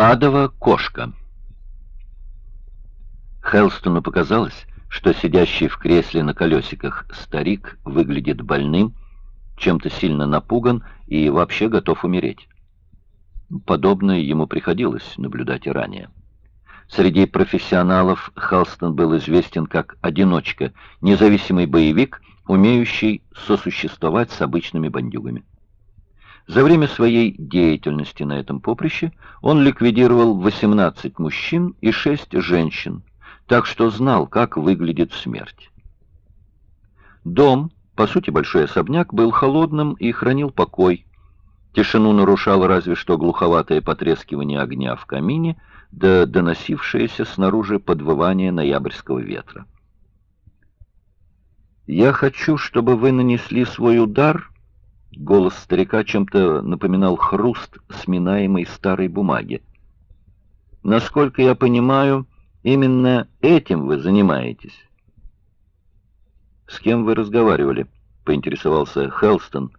Адова кошка. Хелстону показалось, что сидящий в кресле на колесиках старик выглядит больным, чем-то сильно напуган и вообще готов умереть. Подобное ему приходилось наблюдать и ранее. Среди профессионалов Халстон был известен как одиночка, независимый боевик, умеющий сосуществовать с обычными бандюгами. За время своей деятельности на этом поприще он ликвидировал 18 мужчин и 6 женщин, так что знал, как выглядит смерть. Дом, по сути большой особняк, был холодным и хранил покой. Тишину нарушало разве что глуховатое потрескивание огня в камине, да доносившееся снаружи подвывание ноябрьского ветра. «Я хочу, чтобы вы нанесли свой удар», Голос старика чем-то напоминал хруст сминаемой старой бумаги. «Насколько я понимаю, именно этим вы занимаетесь». «С кем вы разговаривали?» — поинтересовался Хелстон.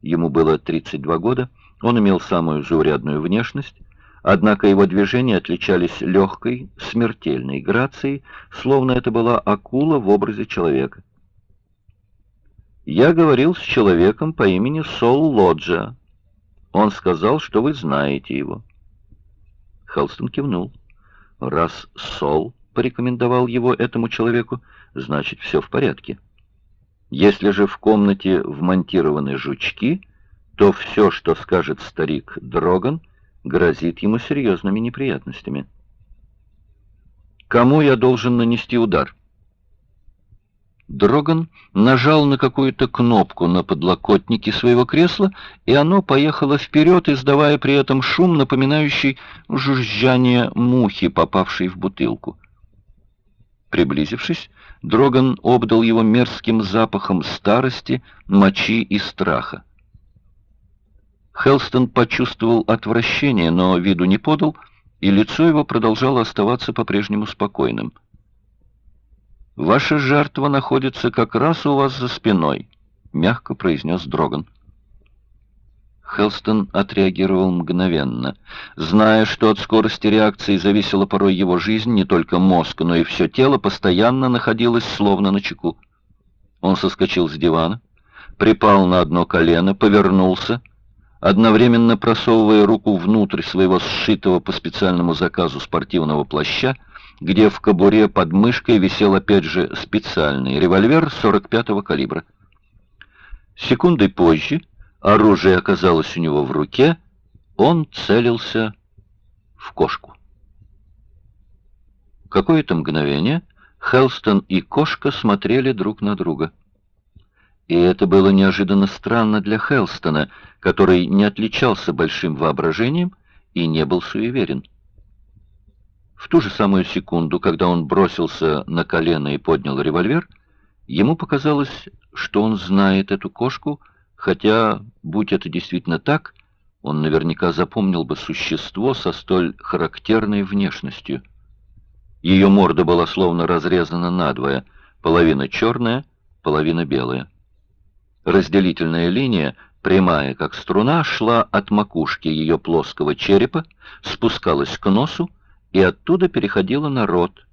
Ему было 32 года, он имел самую заурядную внешность, однако его движения отличались легкой, смертельной грацией, словно это была акула в образе человека. Я говорил с человеком по имени Сол Лоджа. Он сказал, что вы знаете его. Хелстон кивнул. Раз Сол порекомендовал его этому человеку, значит, все в порядке. Если же в комнате вмонтированы жучки, то все, что скажет старик Дроган, грозит ему серьезными неприятностями. Кому я должен нанести удар? Дроган нажал на какую-то кнопку на подлокотнике своего кресла, и оно поехало вперед, издавая при этом шум, напоминающий жужжание мухи, попавшей в бутылку. Приблизившись, Дроган обдал его мерзким запахом старости, мочи и страха. Хелстон почувствовал отвращение, но виду не подал, и лицо его продолжало оставаться по-прежнему спокойным. «Ваша жертва находится как раз у вас за спиной», — мягко произнес Дроган. Хелстон отреагировал мгновенно. Зная, что от скорости реакции зависела порой его жизнь, не только мозг, но и все тело постоянно находилось словно на чеку. Он соскочил с дивана, припал на одно колено, повернулся, одновременно просовывая руку внутрь своего сшитого по специальному заказу спортивного плаща, где в кобуре под мышкой висел опять же специальный револьвер 45-го калибра. Секундой позже оружие оказалось у него в руке, он целился в кошку. Какое-то мгновение Хелстон и кошка смотрели друг на друга. И это было неожиданно странно для Хелстона, который не отличался большим воображением и не был суеверен. В ту же самую секунду, когда он бросился на колено и поднял револьвер, ему показалось, что он знает эту кошку, хотя, будь это действительно так, он наверняка запомнил бы существо со столь характерной внешностью. Ее морда была словно разрезана надвое, половина черная, половина белая. Разделительная линия, прямая как струна, шла от макушки ее плоского черепа, спускалась к носу, и оттуда переходила на рот.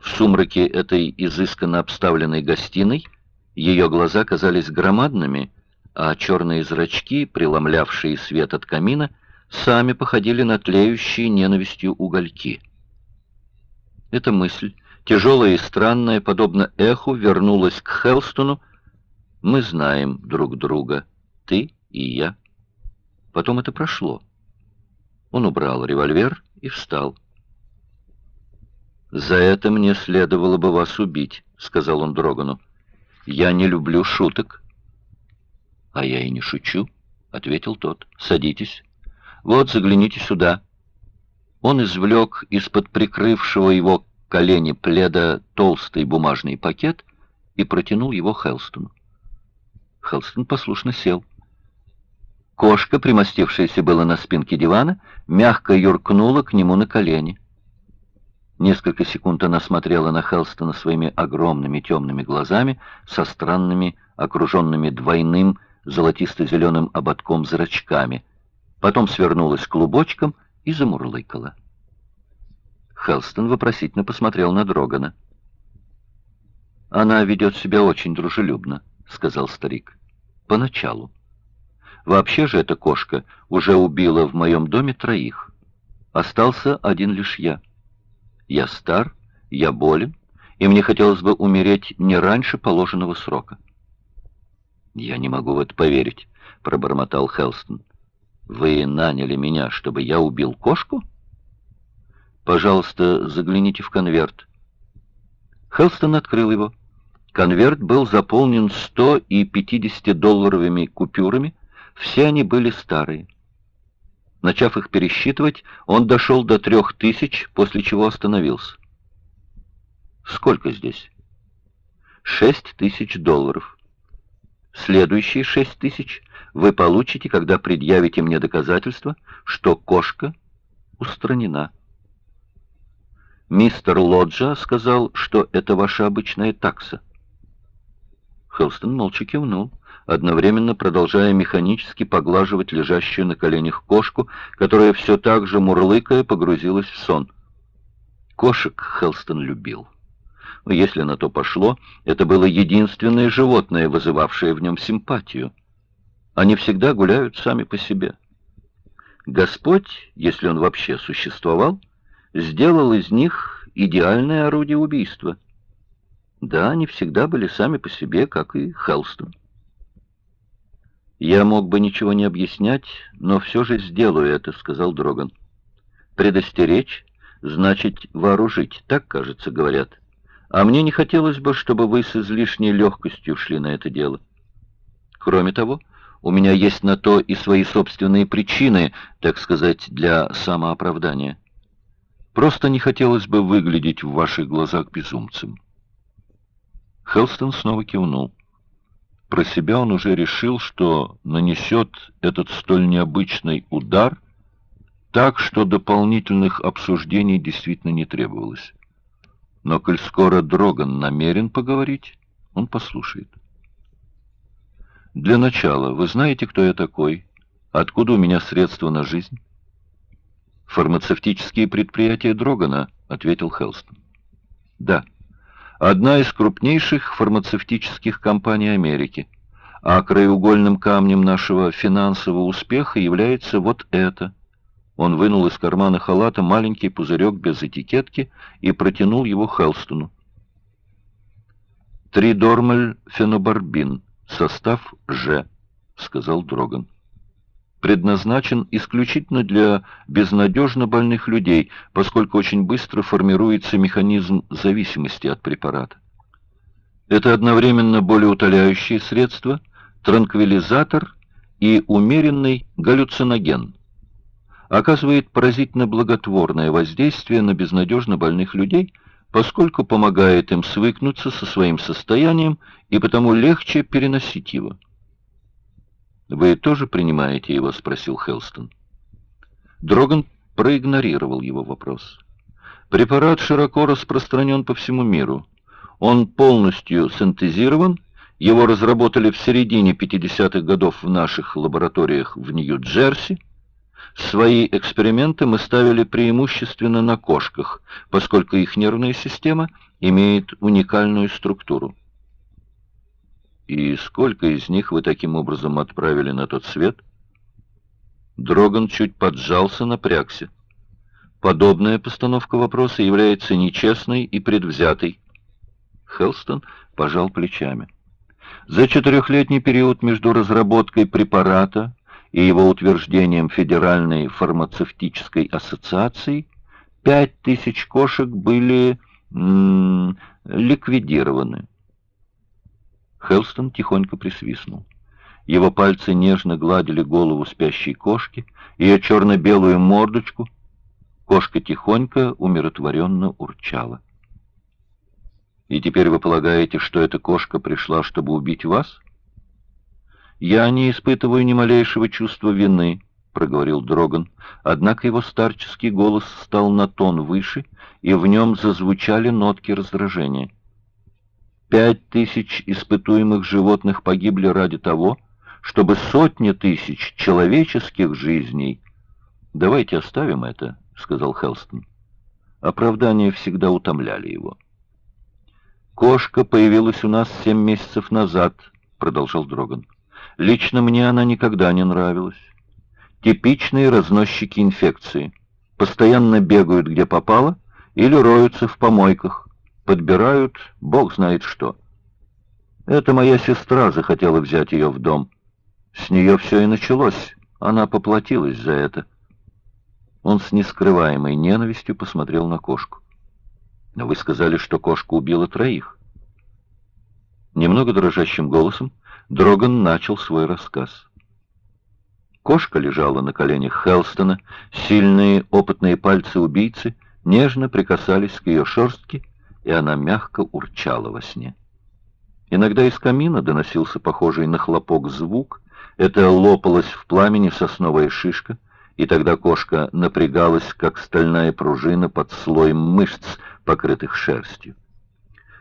В сумраке этой изысканно обставленной гостиной ее глаза казались громадными, а черные зрачки, преломлявшие свет от камина, сами походили на тлеющие ненавистью угольки. Эта мысль, тяжелая и странная, подобно эху, вернулась к Хелстону. «Мы знаем друг друга, ты и я». Потом это прошло. Он убрал револьвер и встал. «За это мне следовало бы вас убить», — сказал он Дрогану. «Я не люблю шуток». «А я и не шучу», — ответил тот. «Садитесь. Вот, загляните сюда». Он извлек из-под прикрывшего его колени пледа толстый бумажный пакет и протянул его Хелстону. Хелстон послушно сел. Кошка, примостившаяся было на спинке дивана, мягко юркнула к нему на колени. Несколько секунд она смотрела на Хелстона своими огромными темными глазами со странными, окруженными двойным золотисто-зеленым ободком зрачками. Потом свернулась клубочком и замурлыкала. Хелстон вопросительно посмотрел на Дрогана. «Она ведет себя очень дружелюбно», — сказал старик. «Поначалу. Вообще же эта кошка уже убила в моем доме троих. Остался один лишь я. Я стар, я болен, и мне хотелось бы умереть не раньше положенного срока». «Я не могу в это поверить», — пробормотал Хелстон. «Вы наняли меня, чтобы я убил кошку?» «Пожалуйста, загляните в конверт». Хелстон открыл его. Конверт был заполнен 100 и 50-долларовыми купюрами, все они были старые. Начав их пересчитывать, он дошел до трех тысяч, после чего остановился. «Сколько здесь?» «Шесть тысяч долларов. Следующие шесть тысяч вы получите, когда предъявите мне доказательство, что кошка устранена». «Мистер Лоджа сказал, что это ваша обычная такса». Хелстон молча кивнул, одновременно продолжая механически поглаживать лежащую на коленях кошку, которая все так же, мурлыкая, погрузилась в сон. Кошек Хелстон любил. Если на то пошло, это было единственное животное, вызывавшее в нем симпатию. Они всегда гуляют сами по себе. Господь, если он вообще существовал, сделал из них идеальное орудие убийства — да, они всегда были сами по себе, как и Хелстон. «Я мог бы ничего не объяснять, но все же сделаю это», — сказал Дроган. «Предостеречь значит вооружить, так, кажется, говорят. А мне не хотелось бы, чтобы вы с излишней легкостью шли на это дело. Кроме того, у меня есть на то и свои собственные причины, так сказать, для самооправдания. Просто не хотелось бы выглядеть в ваших глазах безумцем». Хелстон снова кивнул. Про себя он уже решил, что нанесет этот столь необычный удар так, что дополнительных обсуждений действительно не требовалось. Но коль скоро Дроган намерен поговорить, он послушает. Для начала, вы знаете, кто я такой? Откуда у меня средства на жизнь? Фармацевтические предприятия Дрогана, ответил Хелстон. Да одна из крупнейших фармацевтических компаний Америки. А краеугольным камнем нашего финансового успеха является вот это. Он вынул из кармана халата маленький пузырек без этикетки и протянул его Хелстону. «Тридормаль фенобарбин, состав Ж», — сказал Дроган предназначен исключительно для безнадежно больных людей, поскольку очень быстро формируется механизм зависимости от препарата. Это одновременно болеутоляющее средство, транквилизатор и умеренный галлюциноген. Оказывает поразительно благотворное воздействие на безнадежно больных людей, поскольку помогает им свыкнуться со своим состоянием и потому легче переносить его. «Вы тоже принимаете его?» — спросил Хелстон. Дроган проигнорировал его вопрос. «Препарат широко распространен по всему миру. Он полностью синтезирован, его разработали в середине 50-х годов в наших лабораториях в Нью-Джерси. Свои эксперименты мы ставили преимущественно на кошках, поскольку их нервная система имеет уникальную структуру. «И сколько из них вы таким образом отправили на тот свет?» Дроган чуть поджался, напрягся. Подобная постановка вопроса является нечестной и предвзятой. Хелстон пожал плечами. За четырехлетний период между разработкой препарата и его утверждением Федеральной фармацевтической ассоциации пять тысяч кошек были м -м, ликвидированы. Хелстон тихонько присвистнул. Его пальцы нежно гладили голову спящей кошки, ее черно-белую мордочку. Кошка тихонько, умиротворенно урчала. «И теперь вы полагаете, что эта кошка пришла, чтобы убить вас?» «Я не испытываю ни малейшего чувства вины», — проговорил Дроган. Однако его старческий голос стал на тон выше, и в нем зазвучали нотки раздражения. Пять тысяч испытуемых животных погибли ради того, чтобы сотни тысяч человеческих жизней «Давайте оставим это», — сказал Хелстон. Оправдания всегда утомляли его. «Кошка появилась у нас семь месяцев назад», — продолжал Дроган. «Лично мне она никогда не нравилась. Типичные разносчики инфекции. Постоянно бегают, где попало, или роются в помойках. Подбирают, бог знает что. Это моя сестра захотела взять ее в дом. С нее все и началось. Она поплатилась за это». Он с нескрываемой ненавистью посмотрел на кошку. Но вы сказали, что кошка убила троих. Немного дрожащим голосом Дроган начал свой рассказ. Кошка лежала на коленях Хелстона, сильные опытные пальцы убийцы нежно прикасались к ее шерстке, и она мягко урчала во сне. Иногда из камина доносился похожий на хлопок звук, это лопалась в пламени сосновая шишка, и тогда кошка напрягалась, как стальная пружина под слоем мышц, покрытых шерстью.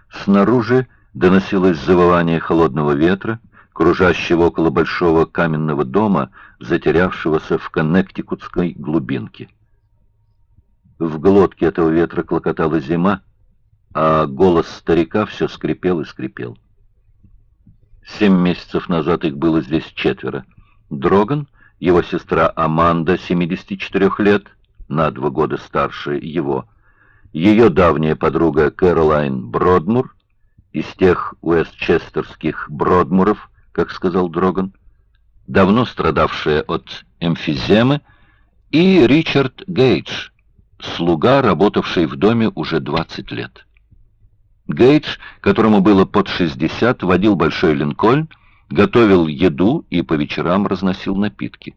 Снаружи доносилось завывание холодного ветра, кружащего около большого каменного дома, затерявшегося в коннектикутской глубинке. В глотке этого ветра клокотала зима, а голос старика все скрипел и скрипел. Семь месяцев назад их было здесь четверо. Дроган, его сестра Аманда, 74 лет, на два года старше его, ее давняя подруга Кэролайн Бродмур, из тех уэстчестерских Бродмуров, как сказал Дроган, давно страдавшая от эмфиземы, и Ричард Гейдж, слуга, работавший в доме уже 20 лет. Гейдж, которому было под 60, водил большой линкольн, готовил еду и по вечерам разносил напитки.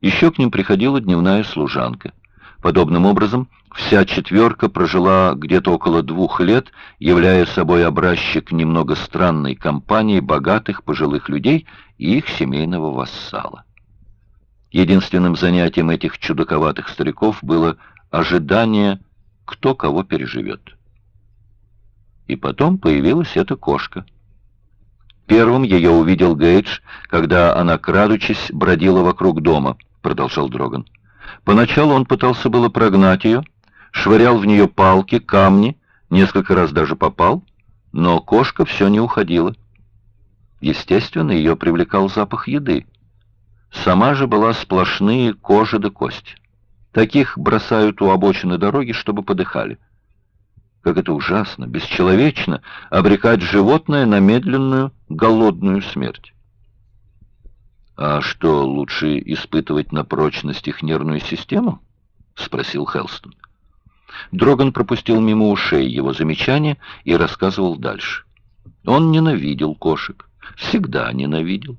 Еще к ним приходила дневная служанка — Подобным образом, вся четверка прожила где-то около двух лет, являя собой образчик немного странной компании богатых пожилых людей и их семейного вассала. Единственным занятием этих чудаковатых стариков было ожидание, кто кого переживет. И потом появилась эта кошка. Первым ее увидел Гейдж, когда она, крадучись, бродила вокруг дома, продолжал Дроган. Поначалу он пытался было прогнать ее, швырял в нее палки, камни, несколько раз даже попал, но кошка все не уходила. Естественно, ее привлекал запах еды. Сама же была сплошные кожа да кость. Таких бросают у обочины дороги, чтобы подыхали. Как это ужасно, бесчеловечно обрекать животное на медленную, голодную смерть. «А что, лучше испытывать на прочность их нервную систему?» — спросил Хелстон. Дроган пропустил мимо ушей его замечания и рассказывал дальше. Он ненавидел кошек, всегда ненавидел.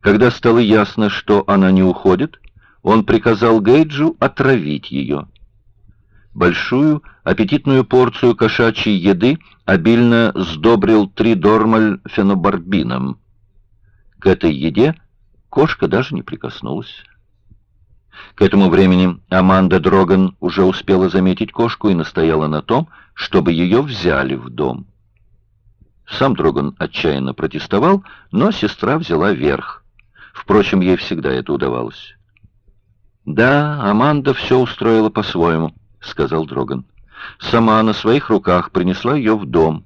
Когда стало ясно, что она не уходит, он приказал Гейджу отравить ее. Большую, аппетитную порцию кошачьей еды обильно сдобрил тридормаль фенобарбином — к этой еде кошка даже не прикоснулась. К этому времени Аманда Дроган уже успела заметить кошку и настояла на том, чтобы ее взяли в дом. Сам Дроган отчаянно протестовал, но сестра взяла верх. Впрочем, ей всегда это удавалось. «Да, Аманда все устроила по-своему», — сказал Дроган. «Сама на своих руках принесла ее в дом,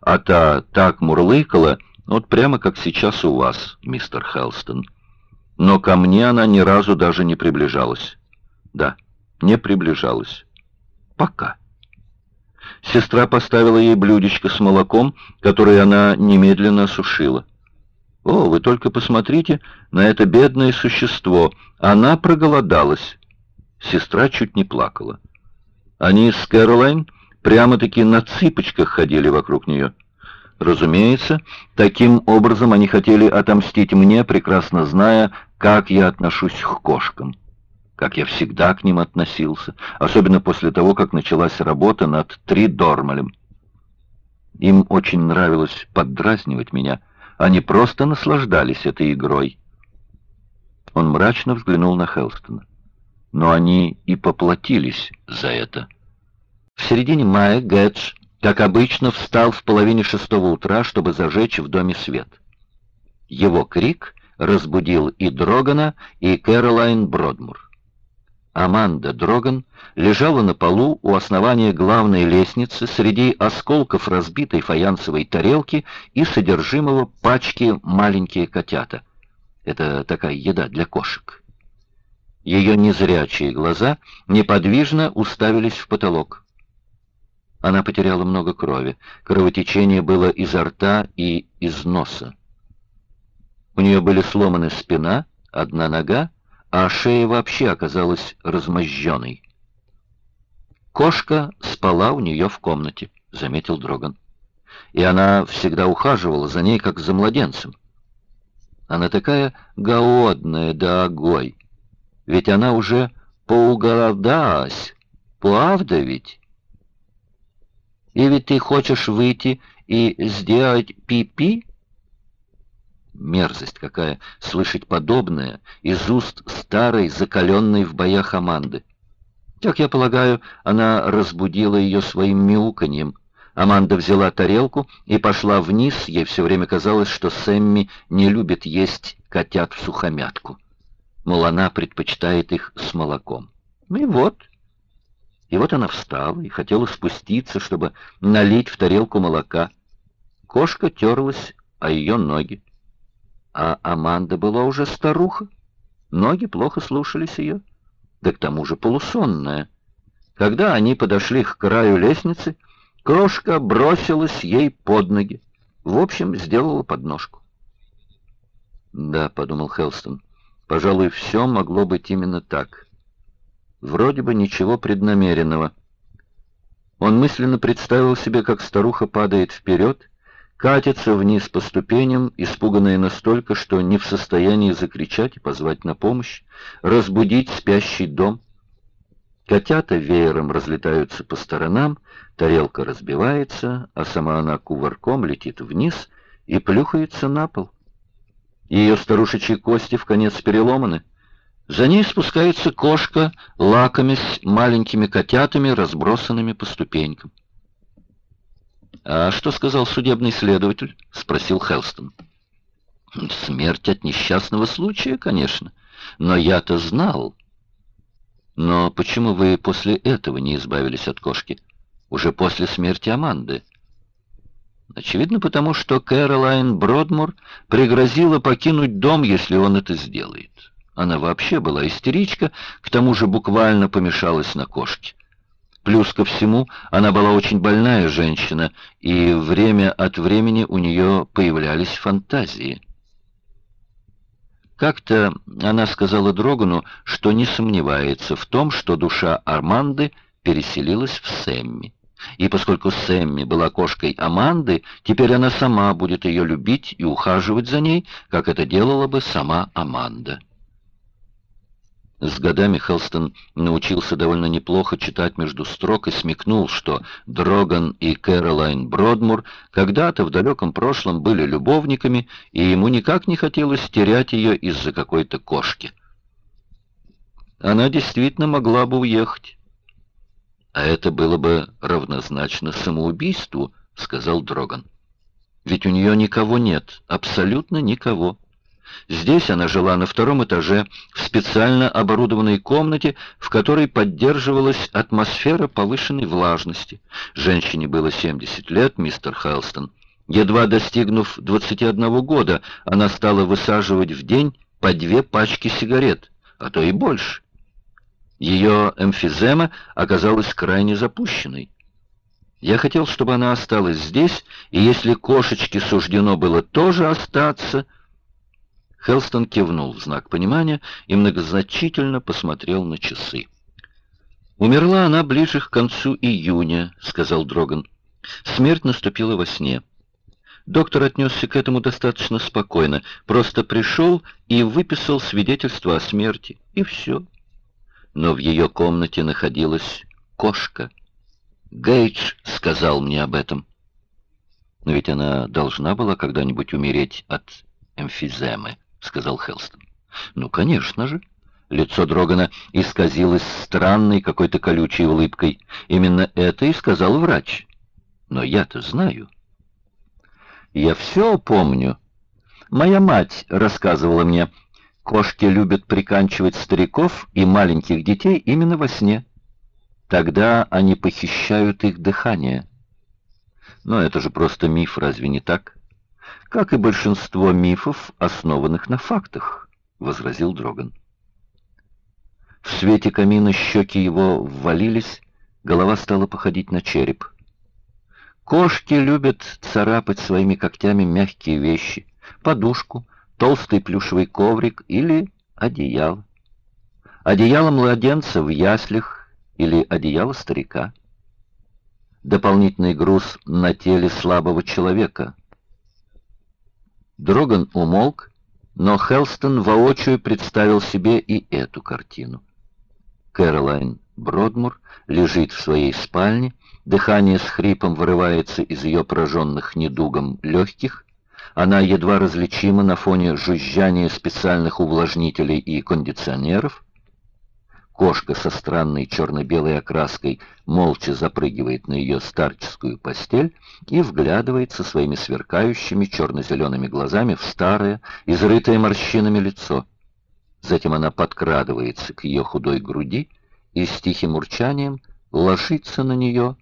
а та так мурлыкала, вот прямо как сейчас у вас, мистер Хелстон. Но ко мне она ни разу даже не приближалась. Да, не приближалась. Пока. Сестра поставила ей блюдечко с молоком, которое она немедленно осушила. О, вы только посмотрите на это бедное существо. Она проголодалась. Сестра чуть не плакала. Они с Кэролайн прямо-таки на цыпочках ходили вокруг нее. Разумеется, таким образом они хотели отомстить мне, прекрасно зная, как я отношусь к кошкам. Как я всегда к ним относился, особенно после того, как началась работа над «Три Дормалем». Им очень нравилось поддразнивать меня, они просто наслаждались этой игрой. Он мрачно взглянул на Хелстона. Но они и поплатились за это. В середине мая Гэтч как обычно, встал в половине шестого утра, чтобы зажечь в доме свет. Его крик разбудил и Дрогана, и Кэролайн Бродмур. Аманда Дроган лежала на полу у основания главной лестницы среди осколков разбитой фаянсовой тарелки и содержимого пачки «Маленькие котята». Это такая еда для кошек. Ее незрячие глаза неподвижно уставились в потолок. Она потеряла много крови. Кровотечение было изо рта и из носа. У нее были сломаны спина, одна нога, а шея вообще оказалась размозженной. «Кошка спала у нее в комнате», — заметил Дроган. «И она всегда ухаживала за ней, как за младенцем. Она такая голодная да огой. Ведь она уже поуголодалась, правда ведь?» И ведь ты хочешь выйти и сделать пи-пи? Мерзость какая, слышать подобное из уст старой, закаленной в боях Аманды. Как я полагаю, она разбудила ее своим мяуканьем. Аманда взяла тарелку и пошла вниз, ей все время казалось, что Сэмми не любит есть котят в сухомятку. Мол, она предпочитает их с молоком. И вот, и вот она встала и хотела спуститься, чтобы налить в тарелку молока. Кошка терлась о ее ноги. А Аманда была уже старуха. Ноги плохо слушались ее, да к тому же полусонная. Когда они подошли к краю лестницы, крошка бросилась ей под ноги. В общем, сделала подножку. «Да», — подумал Хелстон, — «пожалуй, все могло быть именно так». Вроде бы ничего преднамеренного. Он мысленно представил себе, как старуха падает вперед, катится вниз по ступеням, испуганная настолько, что не в состоянии закричать и позвать на помощь, разбудить спящий дом. Котята веером разлетаются по сторонам, тарелка разбивается, а сама она кувырком летит вниз и плюхается на пол. Ее старушечьи кости в конец переломаны. За ней спускается кошка, лакомясь маленькими котятами, разбросанными по ступенькам. «А что сказал судебный следователь?» — спросил Хелстон. «Смерть от несчастного случая, конечно. Но я-то знал». «Но почему вы после этого не избавились от кошки? Уже после смерти Аманды?» «Очевидно, потому что Кэролайн Бродмур пригрозила покинуть дом, если он это сделает». Она вообще была истеричка, к тому же буквально помешалась на кошке. Плюс ко всему, она была очень больная женщина, и время от времени у нее появлялись фантазии. Как-то она сказала Дрогану, что не сомневается в том, что душа Арманды переселилась в Сэмми. И поскольку Сэмми была кошкой Аманды, теперь она сама будет ее любить и ухаживать за ней, как это делала бы сама Аманда. С годами Хелстон научился довольно неплохо читать между строк и смекнул, что Дроган и Кэролайн Бродмур когда-то в далеком прошлом были любовниками, и ему никак не хотелось терять ее из-за какой-то кошки. Она действительно могла бы уехать. «А это было бы равнозначно самоубийству», — сказал Дроган. «Ведь у нее никого нет, абсолютно никого». Здесь она жила на втором этаже, в специально оборудованной комнате, в которой поддерживалась атмосфера повышенной влажности. Женщине было 70 лет, мистер Хелстон. Едва достигнув 21 года, она стала высаживать в день по две пачки сигарет, а то и больше. Ее эмфизема оказалась крайне запущенной. Я хотел, чтобы она осталась здесь, и если кошечке суждено было тоже остаться, Хелстон кивнул в знак понимания и многозначительно посмотрел на часы. «Умерла она ближе к концу июня», — сказал Дроган. «Смерть наступила во сне». Доктор отнесся к этому достаточно спокойно, просто пришел и выписал свидетельство о смерти, и все. Но в ее комнате находилась кошка. Гейдж сказал мне об этом. Но ведь она должна была когда-нибудь умереть от эмфиземы. — сказал Хелстон. «Ну, конечно же». Лицо Дрогана исказилось странной какой-то колючей улыбкой. Именно это и сказал врач. Но я-то знаю. Я все помню. Моя мать рассказывала мне, кошки любят приканчивать стариков и маленьких детей именно во сне. Тогда они похищают их дыхание. Но это же просто миф, разве не так? Как и большинство мифов, основанных на фактах, — возразил Дроган. В свете камина щеки его ввалились, голова стала походить на череп. Кошки любят царапать своими когтями мягкие вещи, подушку, толстый плюшевый коврик или одеяло. Одеяло младенца в яслях или одеяло старика. Дополнительный груз на теле слабого человека. Дроган умолк, но Хелстон воочию представил себе и эту картину. Кэролайн Бродмур лежит в своей спальне, дыхание с хрипом вырывается из ее пораженных недугом легких, она едва различима на фоне жужжания специальных увлажнителей и кондиционеров. Кошка со странной черно-белой окраской молча запрыгивает на ее старческую постель и вглядывается своими сверкающими черно-зелеными глазами в старое, изрытое морщинами лицо. Затем она подкрадывается к ее худой груди и с тихим урчанием ложится на нее.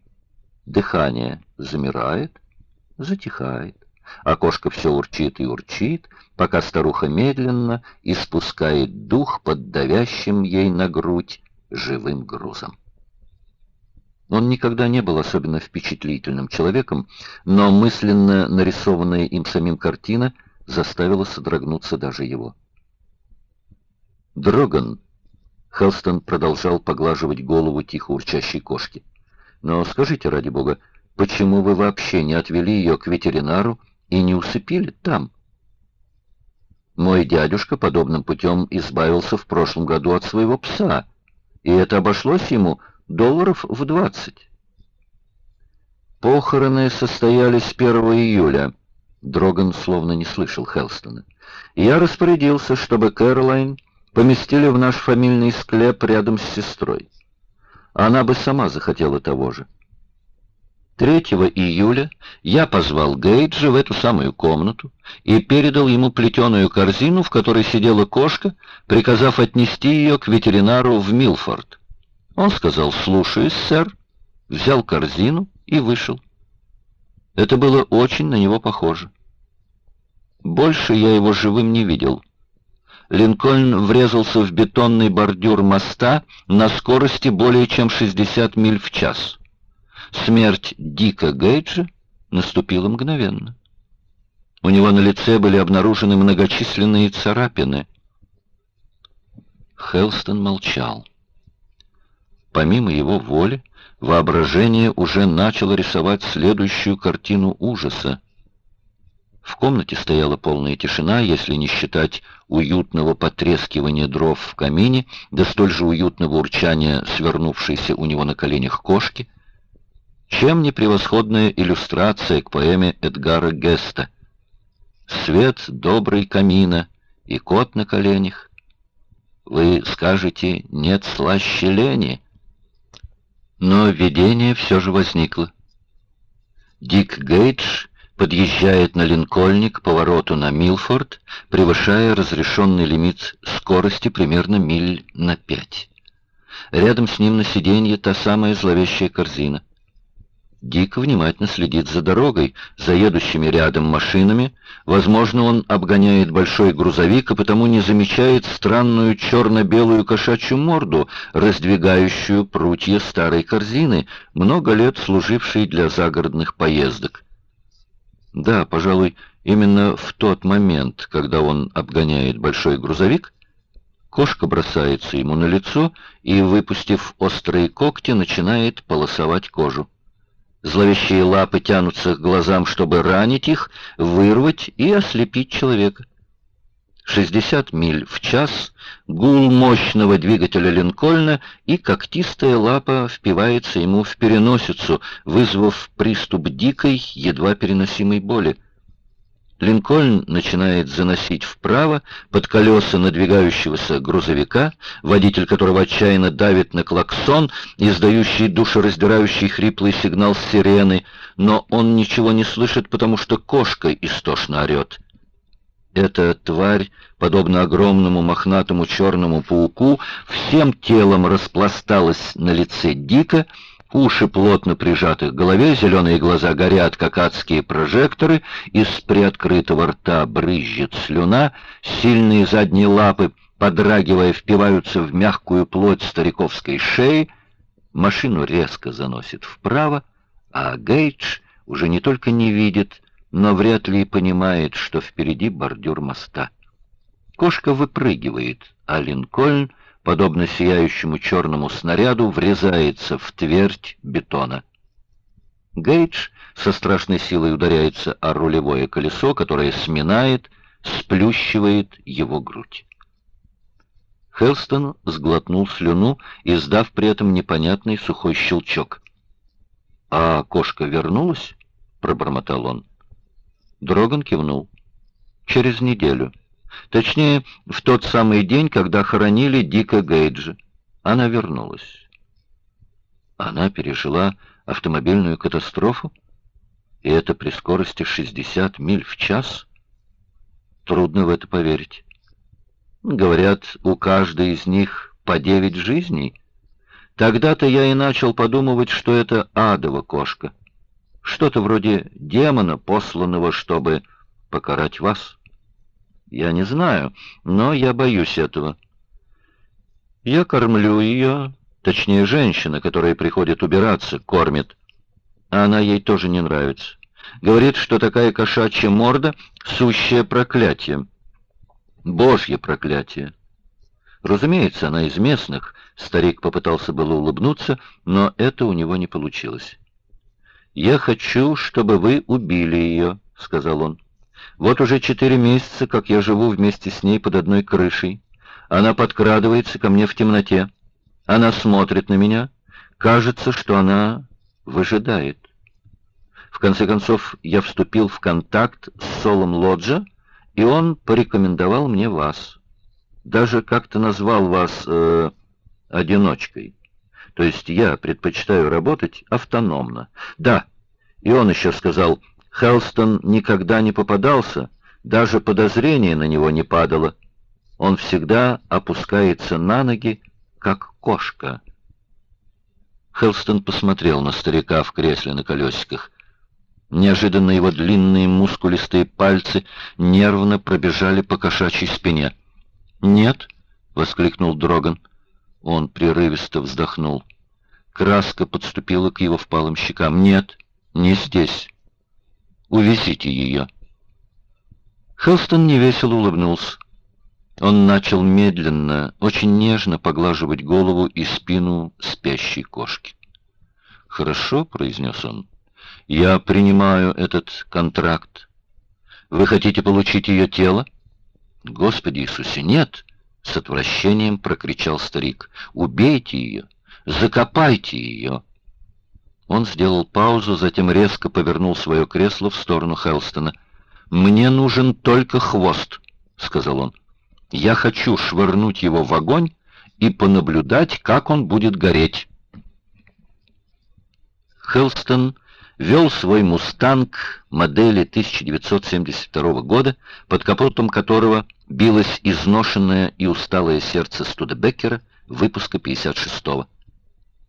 Дыхание замирает, затихает. Окошко все урчит и урчит, пока старуха медленно испускает дух под давящим ей на грудь живым грузом. Он никогда не был особенно впечатлительным человеком, но мысленно нарисованная им самим картина заставила содрогнуться даже его. «Дроган», — Хелстон продолжал поглаживать голову тихо урчащей кошки, — «но скажите, ради бога, почему вы вообще не отвели ее к ветеринару и не усыпили там. Мой дядюшка подобным путем избавился в прошлом году от своего пса, и это обошлось ему долларов в двадцать. Похороны состоялись 1 июля. Дроган словно не слышал Хелстона. Я распорядился, чтобы Кэролайн поместили в наш фамильный склеп рядом с сестрой. Она бы сама захотела того же. 3 июля я позвал Гейджа в эту самую комнату и передал ему плетеную корзину, в которой сидела кошка, приказав отнести ее к ветеринару в Милфорд. Он сказал «слушаюсь, сэр», взял корзину и вышел. Это было очень на него похоже. Больше я его живым не видел. Линкольн врезался в бетонный бордюр моста на скорости более чем 60 миль в час. Смерть Дика Гейджа наступила мгновенно. У него на лице были обнаружены многочисленные царапины. Хелстон молчал. Помимо его воли, воображение уже начало рисовать следующую картину ужаса. В комнате стояла полная тишина, если не считать уютного потрескивания дров в камине, да столь же уютного урчания свернувшейся у него на коленях кошки — чем не превосходная иллюстрация к поэме Эдгара Геста? Свет добрый камина и кот на коленях. Вы скажете, нет слаще лени. Но видение все же возникло. Дик Гейдж подъезжает на Линкольник к повороту на Милфорд, превышая разрешенный лимит скорости примерно миль на пять. Рядом с ним на сиденье та самая зловещая корзина. Дик внимательно следит за дорогой, за едущими рядом машинами. Возможно, он обгоняет большой грузовик и потому не замечает странную черно-белую кошачью морду, раздвигающую прутья старой корзины, много лет служившей для загородных поездок. Да, пожалуй, именно в тот момент, когда он обгоняет большой грузовик, кошка бросается ему на лицо и, выпустив острые когти, начинает полосовать кожу. Зловещие лапы тянутся к глазам, чтобы ранить их, вырвать и ослепить человека. 60 миль в час, гул мощного двигателя Линкольна, и когтистая лапа впивается ему в переносицу, вызвав приступ дикой, едва переносимой боли. Линкольн начинает заносить вправо под колеса надвигающегося грузовика, водитель которого отчаянно давит на клаксон, издающий душераздирающий хриплый сигнал сирены, но он ничего не слышит, потому что кошка истошно орет. Эта тварь, подобно огромному мохнатому черному пауку, всем телом распласталась на лице Дика, уши плотно прижаты к голове, зеленые глаза горят, как адские прожекторы, из приоткрытого рта брызжет слюна, сильные задние лапы, подрагивая, впиваются в мягкую плоть стариковской шеи, машину резко заносит вправо, а Гейдж уже не только не видит, но вряд ли и понимает, что впереди бордюр моста. Кошка выпрыгивает, а Линкольн, подобно сияющему черному снаряду, врезается в твердь бетона. Гейдж со страшной силой ударяется о рулевое колесо, которое сминает, сплющивает его грудь. Хелстон сглотнул слюну, издав при этом непонятный сухой щелчок. «А кошка вернулась?» — пробормотал он. Дроган кивнул. «Через неделю. Точнее, в тот самый день, когда хоронили Дика Гейджа. Она вернулась». Она пережила автомобильную катастрофу? И это при скорости 60 миль в час? Трудно в это поверить. Говорят, у каждой из них по девять жизней. Тогда-то я и начал подумывать, что это адова кошка. Что-то вроде демона, посланного, чтобы покарать вас. Я не знаю, но я боюсь этого. Я кормлю ее, точнее, женщина, которая приходит убираться, кормит. А она ей тоже не нравится. Говорит, что такая кошачья морда — сущее проклятие. Божье проклятие. Разумеется, она из местных. Старик попытался было улыбнуться, но это у него не получилось. «Я хочу, чтобы вы убили ее», — сказал он. «Вот уже четыре месяца, как я живу вместе с ней под одной крышей. Она подкрадывается ко мне в темноте. Она смотрит на меня. Кажется, что она выжидает. В конце концов, я вступил в контакт с Солом Лоджа, и он порекомендовал мне вас. Даже как-то назвал вас э, одиночкой. То есть я предпочитаю работать автономно. Да, и он еще сказал, Хелстон никогда не попадался, даже подозрение на него не падало. Он всегда опускается на ноги, как кошка. Хелстон посмотрел на старика в кресле на колесиках. Неожиданно его длинные мускулистые пальцы нервно пробежали по кошачьей спине. «Нет!» — воскликнул Дроган. Он прерывисто вздохнул. Краска подступила к его впалым щекам. «Нет, не здесь. Увезите ее». Хелстон невесело улыбнулся. Он начал медленно, очень нежно поглаживать голову и спину спящей кошки. «Хорошо», — произнес он, — «я принимаю этот контракт. Вы хотите получить ее тело?» «Господи Иисусе, нет!» С отвращением прокричал старик. «Убейте ее! Закопайте ее!» Он сделал паузу, затем резко повернул свое кресло в сторону Хелстона. «Мне нужен только хвост», — сказал он. «Я хочу швырнуть его в огонь и понаблюдать, как он будет гореть». Хелстон вел свой «Мустанг» модели 1972 года, под капотом которого билось изношенное и усталое сердце Студебеккера выпуска 56-го.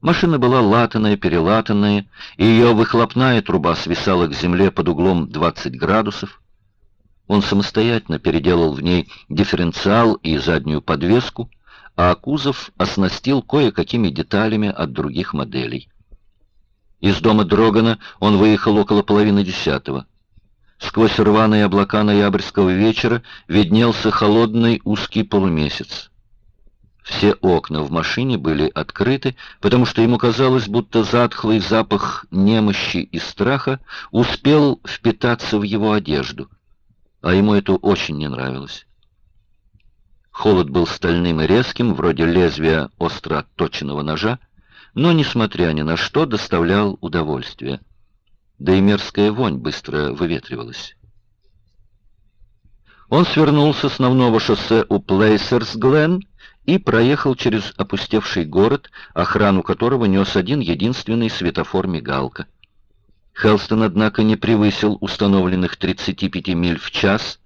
Машина была латаная, перелатанная, и ее выхлопная труба свисала к земле под углом 20 градусов. Он самостоятельно переделал в ней дифференциал и заднюю подвеску, а кузов оснастил кое-какими деталями от других моделей. Из дома Дрогана он выехал около половины десятого. Сквозь рваные облака ноябрьского вечера виднелся холодный узкий полумесяц. Все окна в машине были открыты, потому что ему казалось, будто затхлый запах немощи и страха успел впитаться в его одежду, а ему это очень не нравилось. Холод был стальным и резким, вроде лезвия остро отточенного ножа, но, несмотря ни на что, доставлял удовольствие. Да и мерзкая вонь быстро выветривалась. Он свернул с основного шоссе у Плейсерс-Глен и проехал через опустевший город, охрану которого нес один единственный светофор-мигалка. Хелстон, однако, не превысил установленных 35 миль в час.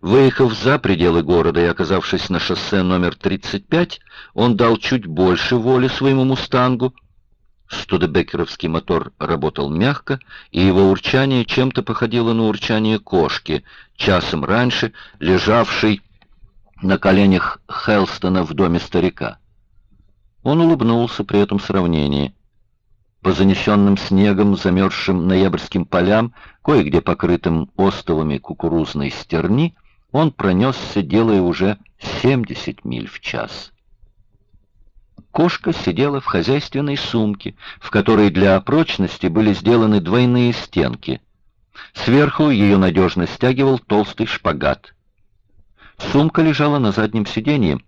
Выехав за пределы города и оказавшись на шоссе номер 35, он дал чуть больше воли своему «Мустангу». Студебекеровский мотор работал мягко, и его урчание чем-то походило на урчание кошки, часом раньше лежавшей на коленях Хелстона в доме старика. Он улыбнулся при этом сравнении. По занесенным снегом, замерзшим ноябрьским полям, кое-где покрытым остовами кукурузной стерни, он пронесся, делая уже 70 миль в час. Кошка сидела в хозяйственной сумке, в которой для прочности были сделаны двойные стенки. Сверху ее надежно стягивал толстый шпагат. Сумка лежала на заднем сиденье.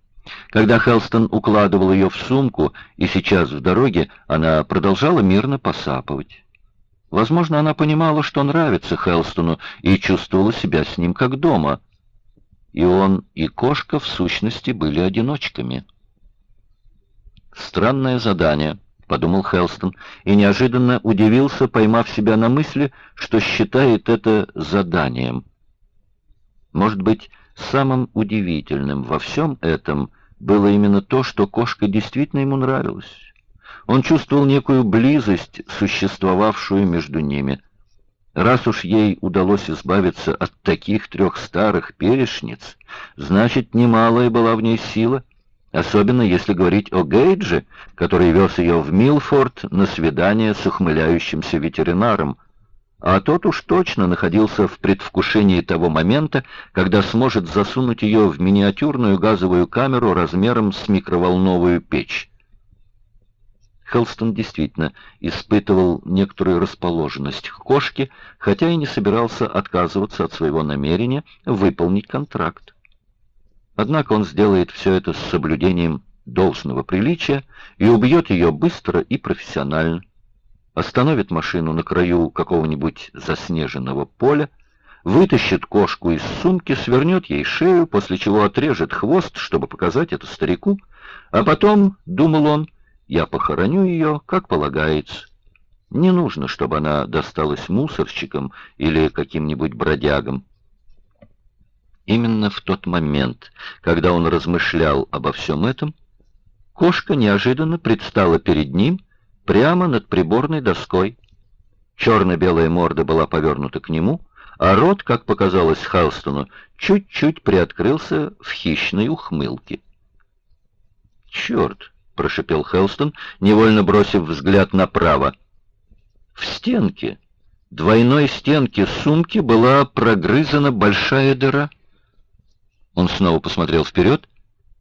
Когда Хелстон укладывал ее в сумку, и сейчас в дороге, она продолжала мирно посапывать. Возможно, она понимала, что нравится Хелстону, и чувствовала себя с ним как дома — и он, и кошка в сущности были одиночками. «Странное задание», — подумал Хелстон, и неожиданно удивился, поймав себя на мысли, что считает это заданием. Может быть, самым удивительным во всем этом было именно то, что кошка действительно ему нравилась. Он чувствовал некую близость, существовавшую между ними — Раз уж ей удалось избавиться от таких трех старых перешниц, значит, немалая была в ней сила, особенно если говорить о Гейдже, который вез ее в Милфорд на свидание с ухмыляющимся ветеринаром, а тот уж точно находился в предвкушении того момента, когда сможет засунуть ее в миниатюрную газовую камеру размером с микроволновую печь. Хелстон действительно испытывал некоторую расположенность к кошке, хотя и не собирался отказываться от своего намерения выполнить контракт. Однако он сделает все это с соблюдением должного приличия и убьет ее быстро и профессионально. Остановит машину на краю какого-нибудь заснеженного поля, вытащит кошку из сумки, свернет ей шею, после чего отрежет хвост, чтобы показать это старику, а потом, думал он, я похороню ее, как полагается. Не нужно, чтобы она досталась мусорщикам или каким-нибудь бродягам. Именно в тот момент, когда он размышлял обо всем этом, кошка неожиданно предстала перед ним прямо над приборной доской. Черно-белая морда была повернута к нему, а рот, как показалось Халстону, чуть-чуть приоткрылся в хищной ухмылке. «Черт!» — прошипел Хелстон, невольно бросив взгляд направо. В стенке, двойной стенке сумки была прогрызана большая дыра. Он снова посмотрел вперед,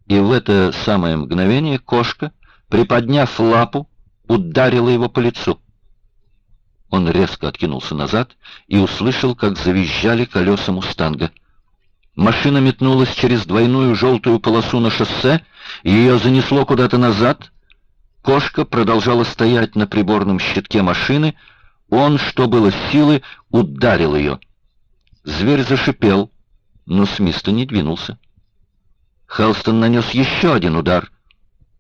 и в это самое мгновение кошка, приподняв лапу, ударила его по лицу. Он резко откинулся назад и услышал, как завизжали колеса «Мустанга». Машина метнулась через двойную желтую полосу на шоссе, ее занесло куда-то назад. Кошка продолжала стоять на приборном щитке машины. Он, что было силы, ударил ее. Зверь зашипел, но с места не двинулся. Хелстон нанес еще один удар,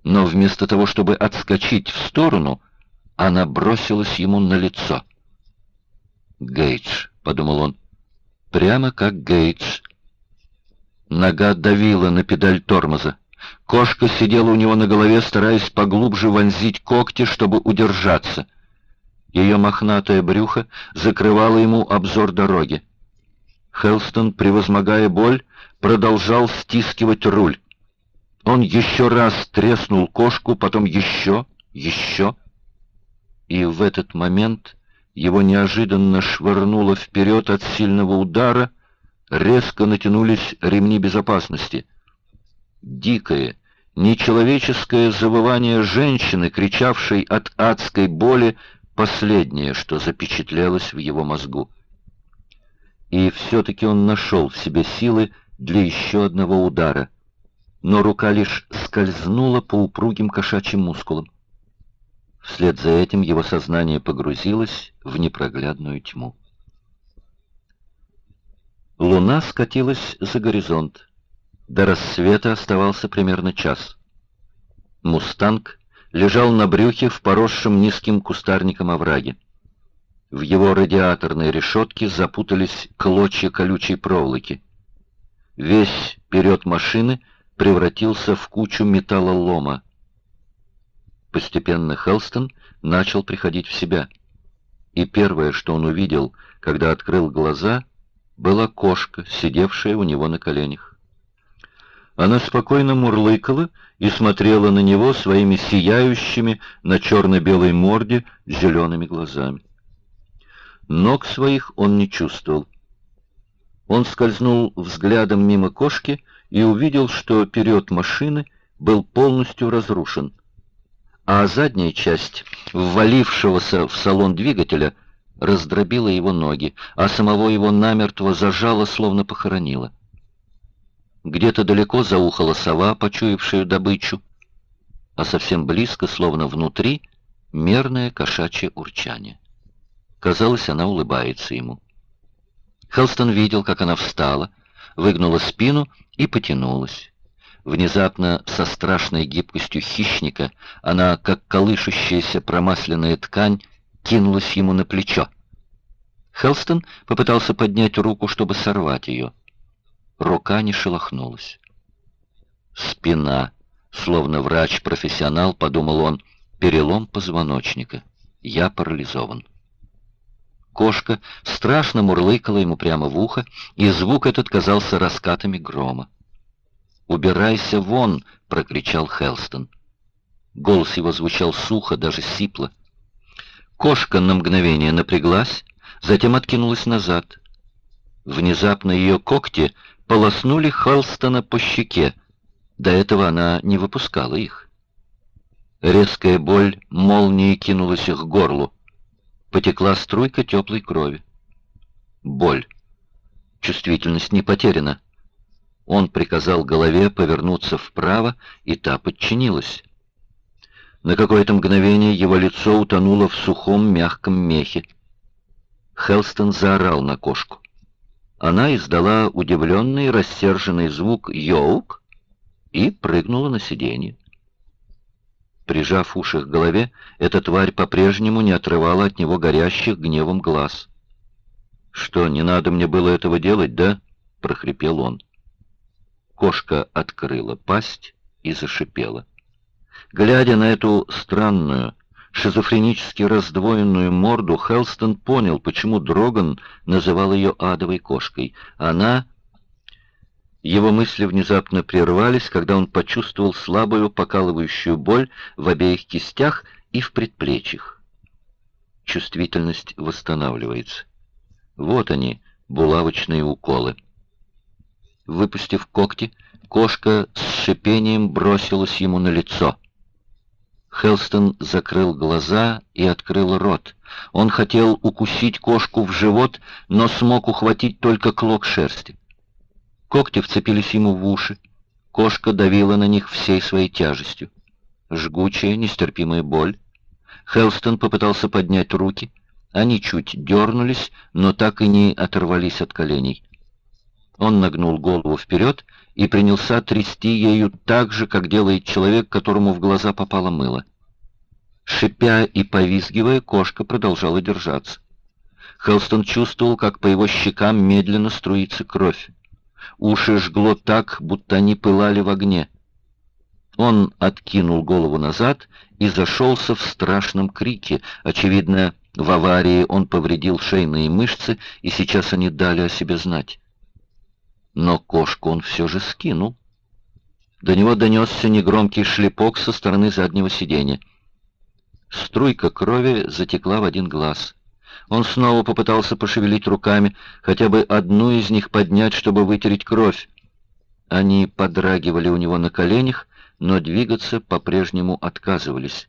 но вместо того, чтобы отскочить в сторону, она бросилась ему на лицо. «Гейдж», — подумал он, — «прямо как Гейдж». Нога давила на педаль тормоза. Кошка сидела у него на голове, стараясь поглубже вонзить когти, чтобы удержаться. Ее мохнатое брюхо закрывало ему обзор дороги. Хелстон, превозмогая боль, продолжал стискивать руль. Он еще раз треснул кошку, потом еще, еще. И в этот момент его неожиданно швырнуло вперед от сильного удара — резко натянулись ремни безопасности. Дикое, нечеловеческое завывание женщины, кричавшей от адской боли, последнее, что запечатлелось в его мозгу. И все-таки он нашел в себе силы для еще одного удара, но рука лишь скользнула по упругим кошачьим мускулам. Вслед за этим его сознание погрузилось в непроглядную тьму. Луна скатилась за горизонт. До рассвета оставался примерно час. «Мустанг» лежал на брюхе в поросшем низким кустарником овраге. В его радиаторной решетке запутались клочья колючей проволоки. Весь вперед машины превратился в кучу металлолома. Постепенно Хелстон начал приходить в себя. И первое, что он увидел, когда открыл глаза, была кошка, сидевшая у него на коленях. Она спокойно мурлыкала и смотрела на него своими сияющими на черно-белой морде зелеными глазами. Ног своих он не чувствовал. Он скользнул взглядом мимо кошки и увидел, что вперед машины был полностью разрушен, а задняя часть ввалившегося в салон двигателя раздробила его ноги, а самого его намертво зажало, словно похоронило. Где-то далеко заухала сова, почуявшая добычу, а совсем близко, словно внутри, мерное кошачье урчание. Казалось, она улыбается ему. Хелстон видел, как она встала, выгнула спину и потянулась. Внезапно, со страшной гибкостью хищника, она, как колышущаяся промасленная ткань, кинулась ему на плечо. Хелстон попытался поднять руку, чтобы сорвать ее. Рука не шелохнулась. Спина, словно врач-профессионал, подумал он, перелом позвоночника. Я парализован. Кошка страшно мурлыкала ему прямо в ухо, и звук этот казался раскатами грома. «Убирайся вон!» — прокричал Хелстон. Голос его звучал сухо, даже сипло. Кошка на мгновение напряглась, затем откинулась назад. Внезапно ее когти полоснули Халстона по щеке. До этого она не выпускала их. Резкая боль молнией кинулась их к горлу. Потекла струйка теплой крови. Боль. Чувствительность не потеряна. Он приказал голове повернуться вправо, и та подчинилась. На какое-то мгновение его лицо утонуло в сухом мягком мехе. Хелстон заорал на кошку. Она издала удивленный, рассерженный звук «Йоук» и прыгнула на сиденье. Прижав уши к голове, эта тварь по-прежнему не отрывала от него горящих гневом глаз. «Что, не надо мне было этого делать, да?» — прохрипел он. Кошка открыла пасть и зашипела. Глядя на эту странную, шизофренически раздвоенную морду, Хелстон понял, почему Дроган называл ее адовой кошкой. Она... Его мысли внезапно прервались, когда он почувствовал слабую покалывающую боль в обеих кистях и в предплечьях. Чувствительность восстанавливается. Вот они, булавочные уколы. Выпустив когти, кошка с шипением бросилась ему на лицо. Хелстон закрыл глаза и открыл рот. Он хотел укусить кошку в живот, но смог ухватить только клок шерсти. Когти вцепились ему в уши. Кошка давила на них всей своей тяжестью. Жгучая, нестерпимая боль. Хелстон попытался поднять руки. Они чуть дернулись, но так и не оторвались от коленей. Он нагнул голову вперед и принялся трясти ею так же, как делает человек, которому в глаза попало мыло. Шипя и повизгивая, кошка продолжала держаться. Хелстон чувствовал, как по его щекам медленно струится кровь. Уши жгло так, будто они пылали в огне. Он откинул голову назад и зашелся в страшном крике. Очевидно, в аварии он повредил шейные мышцы, и сейчас они дали о себе знать но кошку он все же скинул. До него донесся негромкий шлепок со стороны заднего сиденья. Струйка крови затекла в один глаз. Он снова попытался пошевелить руками, хотя бы одну из них поднять, чтобы вытереть кровь. Они подрагивали у него на коленях, но двигаться по-прежнему отказывались.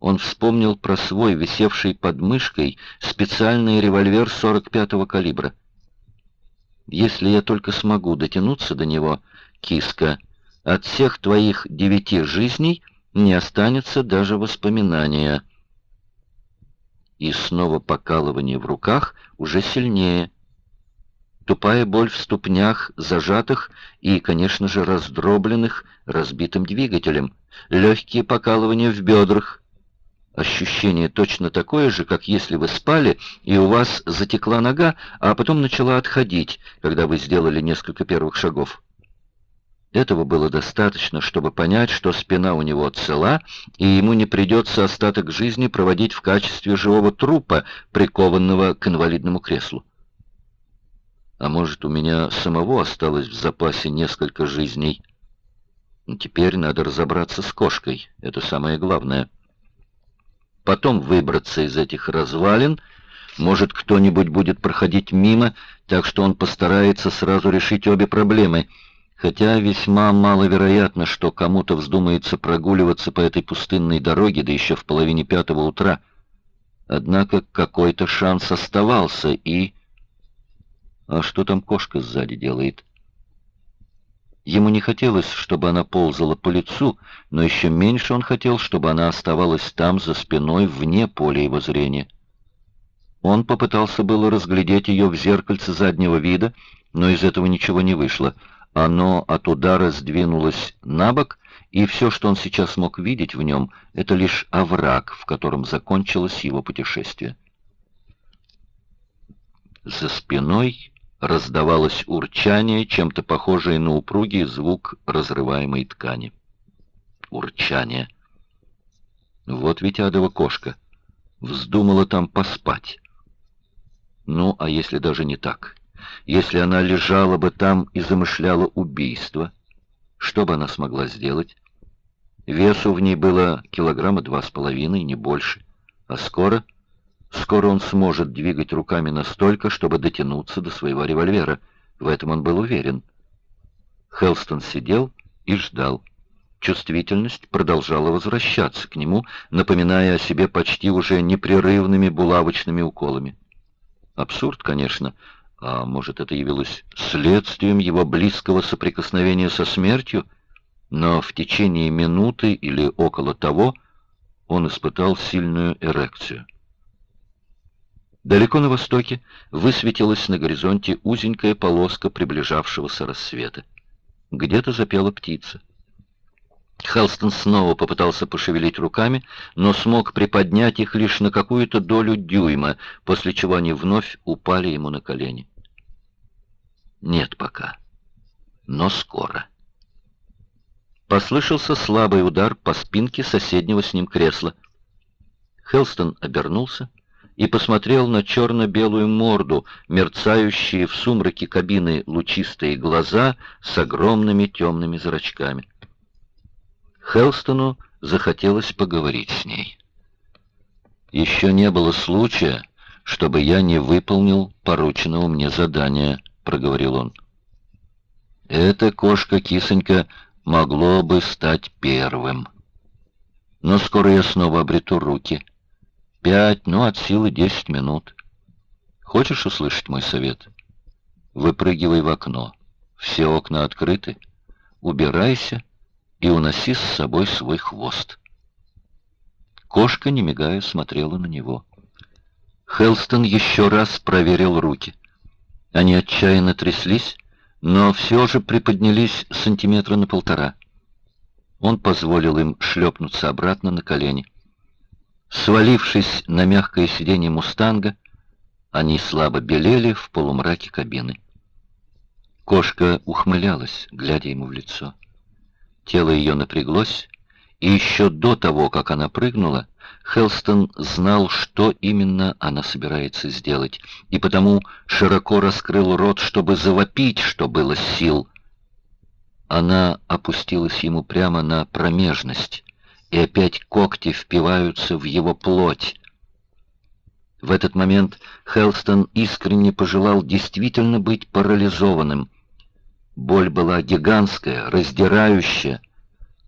Он вспомнил про свой, висевший под мышкой, специальный револьвер 45-го калибра. Если я только смогу дотянуться до него, киска, от всех твоих девяти жизней не останется даже воспоминания. И снова покалывание в руках уже сильнее. Тупая боль в ступнях, зажатых и, конечно же, раздробленных разбитым двигателем. Легкие покалывания в бедрах. Ощущение точно такое же, как если вы спали, и у вас затекла нога, а потом начала отходить, когда вы сделали несколько первых шагов. Этого было достаточно, чтобы понять, что спина у него цела, и ему не придется остаток жизни проводить в качестве живого трупа, прикованного к инвалидному креслу. А может, у меня самого осталось в запасе несколько жизней. Теперь надо разобраться с кошкой, это самое главное. Потом выбраться из этих развалин, может, кто-нибудь будет проходить мимо, так что он постарается сразу решить обе проблемы — хотя весьма маловероятно, что кому-то вздумается прогуливаться по этой пустынной дороге, да еще в половине пятого утра. Однако какой-то шанс оставался, и... А что там кошка сзади делает? Ему не хотелось, чтобы она ползала по лицу, но еще меньше он хотел, чтобы она оставалась там, за спиной, вне поля его зрения. Он попытался было разглядеть ее в зеркальце заднего вида, но из этого ничего не вышло — оно от удара сдвинулось на бок, и все, что он сейчас мог видеть в нем, это лишь овраг, в котором закончилось его путешествие. За спиной раздавалось урчание, чем-то похожее на упругий звук разрываемой ткани. Урчание. Вот ведь адова кошка. Вздумала там поспать. Ну, а если даже не так? Если она лежала бы там и замышляла убийство, что бы она смогла сделать? Весу в ней было килограмма два с половиной, не больше. А скоро... Скоро он сможет двигать руками настолько, чтобы дотянуться до своего револьвера. В этом он был уверен. Хелстон сидел и ждал. Чувствительность продолжала возвращаться к нему, напоминая о себе почти уже непрерывными булавочными уколами. Абсурд, конечно, а может, это явилось следствием его близкого соприкосновения со смертью? Но в течение минуты или около того он испытал сильную эрекцию. Далеко на востоке высветилась на горизонте узенькая полоска приближавшегося рассвета. Где-то запела птица. Хелстон снова попытался пошевелить руками, но смог приподнять их лишь на какую-то долю дюйма, после чего они вновь упали ему на колени. Нет пока. Но скоро. Послышался слабый удар по спинке соседнего с ним кресла. Хелстон обернулся и посмотрел на черно-белую морду, мерцающие в сумраке кабины лучистые глаза с огромными темными зрачками. Хелстону захотелось поговорить с ней. Еще не было случая, чтобы я не выполнил порученного мне задания —— проговорил он. «Эта кошка-кисонька могло бы стать первым. Но скоро я снова обрету руки. Пять, ну, от силы десять минут. Хочешь услышать мой совет? Выпрыгивай в окно. Все окна открыты. Убирайся и уноси с собой свой хвост». Кошка, не мигая, смотрела на него. Хелстон еще раз проверил руки — они отчаянно тряслись, но все же приподнялись сантиметра на полтора. Он позволил им шлепнуться обратно на колени. Свалившись на мягкое сиденье «Мустанга», они слабо белели в полумраке кабины. Кошка ухмылялась, глядя ему в лицо. Тело ее напряглось, и еще до того, как она прыгнула, Хелстон знал, что именно она собирается сделать, и потому широко раскрыл рот, чтобы завопить, что было сил. Она опустилась ему прямо на промежность, и опять когти впиваются в его плоть. В этот момент Хелстон искренне пожелал действительно быть парализованным. Боль была гигантская, раздирающая,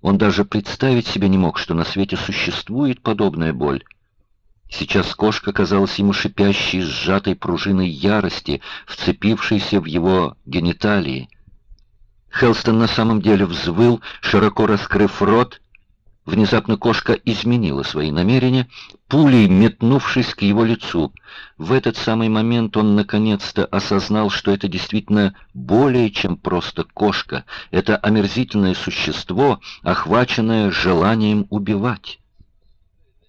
он даже представить себе не мог, что на свете существует подобная боль. Сейчас кошка казалась ему шипящей, сжатой пружиной ярости, вцепившейся в его гениталии. Хелстон на самом деле взвыл, широко раскрыв рот, Внезапно кошка изменила свои намерения, пулей метнувшись к его лицу. В этот самый момент он наконец-то осознал, что это действительно более чем просто кошка. Это омерзительное существо, охваченное желанием убивать.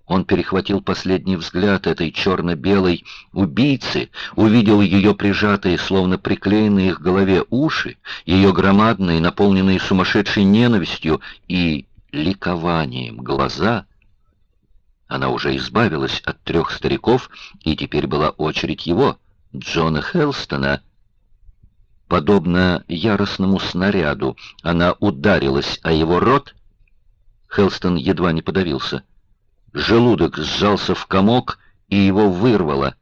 Он перехватил последний взгляд этой черно-белой убийцы, увидел ее прижатые, словно приклеенные к голове уши, ее громадные, наполненные сумасшедшей ненавистью и ликованием глаза. Она уже избавилась от трех стариков, и теперь была очередь его, Джона Хелстона. Подобно яростному снаряду, она ударилась о его рот. Хелстон едва не подавился — Желудок сжался в комок, и его вырвало.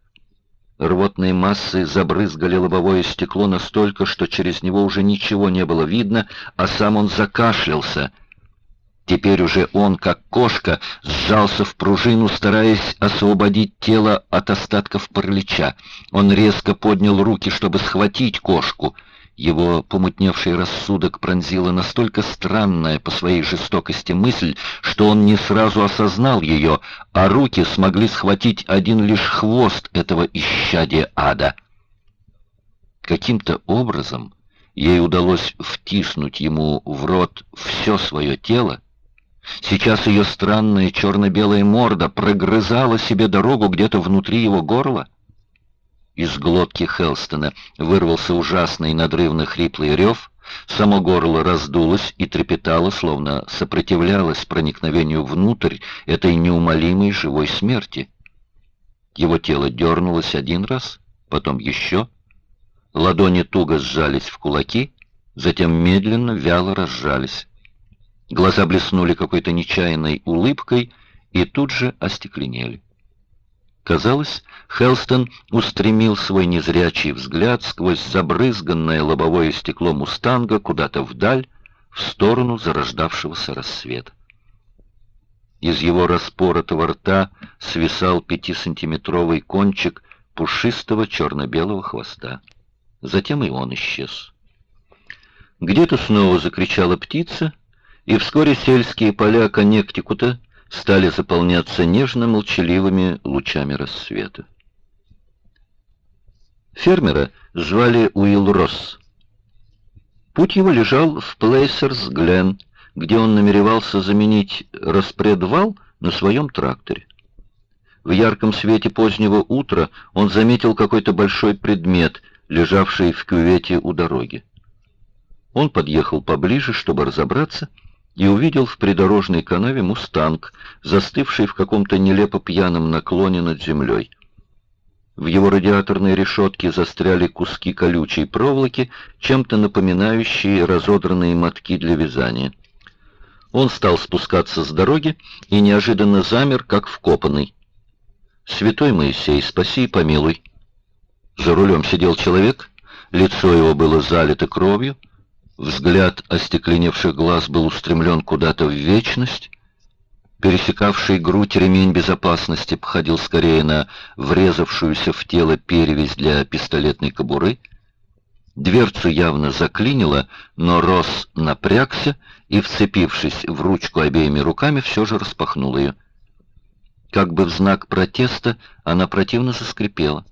Рвотные массы забрызгали лобовое стекло настолько, что через него уже ничего не было видно, а сам он закашлялся. Теперь уже он, как кошка, сжался в пружину, стараясь освободить тело от остатков паралича. Он резко поднял руки, чтобы схватить кошку — его помутневший рассудок пронзила настолько странная по своей жестокости мысль, что он не сразу осознал ее, а руки смогли схватить один лишь хвост этого исчадия ада. Каким-то образом ей удалось втиснуть ему в рот все свое тело. Сейчас ее странная черно-белая морда прогрызала себе дорогу где-то внутри его горла. Из глотки Хелстона вырвался ужасный надрывно хриплый рев, само горло раздулось и трепетало, словно сопротивлялось проникновению внутрь этой неумолимой живой смерти. Его тело дернулось один раз, потом еще. Ладони туго сжались в кулаки, затем медленно, вяло разжались. Глаза блеснули какой-то нечаянной улыбкой и тут же остекленели. Казалось, Хелстон устремил свой незрячий взгляд сквозь забрызганное лобовое стекло «Мустанга» куда-то вдаль, в сторону зарождавшегося рассвета. Из его распоротого рта свисал пятисантиметровый кончик пушистого черно-белого хвоста. Затем и он исчез. Где-то снова закричала птица, и вскоре сельские поля Коннектикута стали заполняться нежно-молчаливыми лучами рассвета. Фермера звали Уилл Росс. Путь его лежал в Плейсерс Глен, где он намеревался заменить распредвал на своем тракторе. В ярком свете позднего утра он заметил какой-то большой предмет, лежавший в кювете у дороги. Он подъехал поближе, чтобы разобраться, и увидел в придорожной канаве мустанг, застывший в каком-то нелепо пьяном наклоне над землей. В его радиаторной решетке застряли куски колючей проволоки, чем-то напоминающие разодранные мотки для вязания. Он стал спускаться с дороги и неожиданно замер, как вкопанный. «Святой Моисей, спаси и помилуй!» За рулем сидел человек, лицо его было залито кровью, Взгляд остекленевших глаз был устремлен куда-то в вечность. Пересекавший грудь ремень безопасности походил скорее на врезавшуюся в тело перевязь для пистолетной кобуры. Дверцу явно заклинило, но Росс напрягся и, вцепившись в ручку обеими руками, все же распахнул ее. Как бы в знак протеста она противно заскрипела.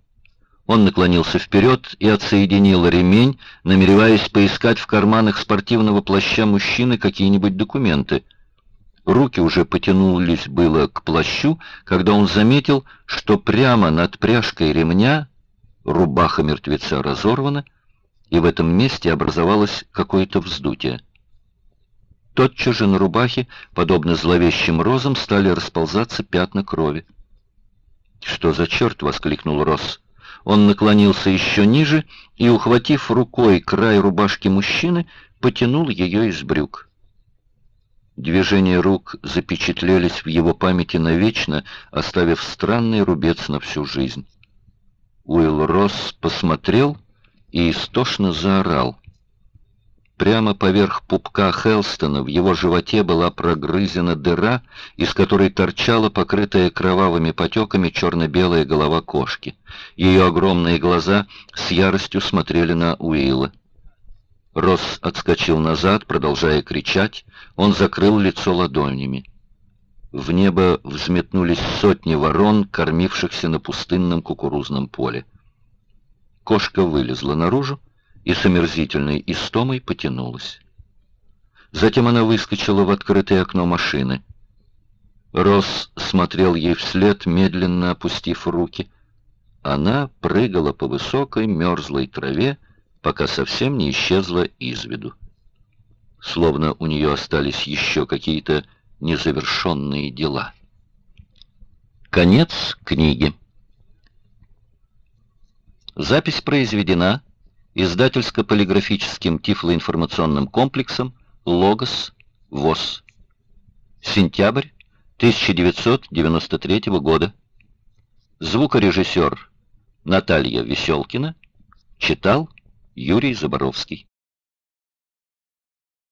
Он наклонился вперед и отсоединил ремень, намереваясь поискать в карманах спортивного плаща мужчины какие-нибудь документы. Руки уже потянулись было к плащу, когда он заметил, что прямо над пряжкой ремня рубаха мертвеца разорвана, и в этом месте образовалось какое-то вздутие. Тотчас же на рубахе, подобно зловещим розам, стали расползаться пятна крови. «Что за черт?» — воскликнул Росс. Он наклонился еще ниже и, ухватив рукой край рубашки мужчины, потянул ее из брюк. Движения рук запечатлелись в его памяти навечно, оставив странный рубец на всю жизнь. Уилл Росс посмотрел и истошно заорал. Прямо поверх пупка Хелстона в его животе была прогрызена дыра, из которой торчала покрытая кровавыми потеками черно-белая голова кошки. Ее огромные глаза с яростью смотрели на Уилла. Росс отскочил назад, продолжая кричать. Он закрыл лицо ладонями. В небо взметнулись сотни ворон, кормившихся на пустынном кукурузном поле. Кошка вылезла наружу, и с омерзительной истомой потянулась. Затем она выскочила в открытое окно машины. Росс смотрел ей вслед, медленно опустив руки. Она прыгала по высокой мерзлой траве, пока совсем не исчезла из виду. Словно у нее остались еще какие-то незавершенные дела. Конец книги. Запись произведена издательско-полиграфическим тифлоинформационным комплексом «Логос ВОЗ». Сентябрь 1993 года. Звукорежиссер Наталья Веселкина читал Юрий Заборовский.